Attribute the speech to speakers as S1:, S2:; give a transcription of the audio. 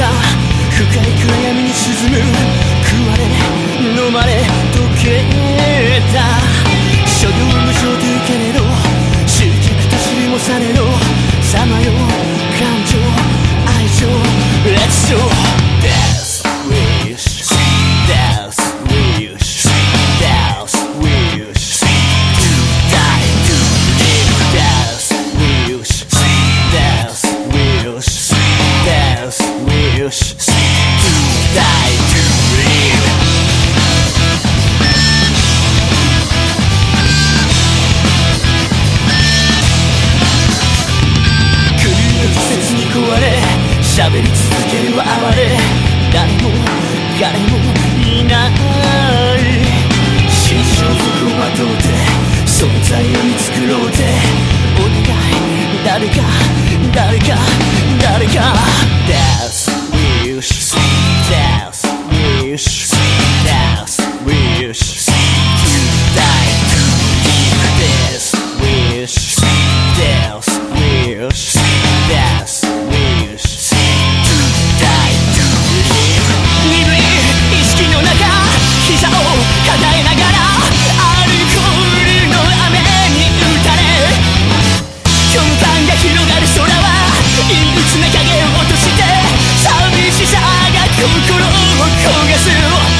S1: た深い暗闇に沈む食われ飲まれ溶けた。所業無償というけれど執着と知りもされろ。さまよう。Wish To die to live 狂いの季節に壊れ。喋り続けるは哀れ。誰も彼もいない。心象服をまとって存在を見繕うてお願い。誰か誰か誰か誰か。Wish Death wish To die to live Death wish Death wish Death wish To die to live 鈍い意識の中膝を抱えながらアルコールの雨に打たれ虚無感が広がる空は陰鬱な影を落として寂しさが心を焦がす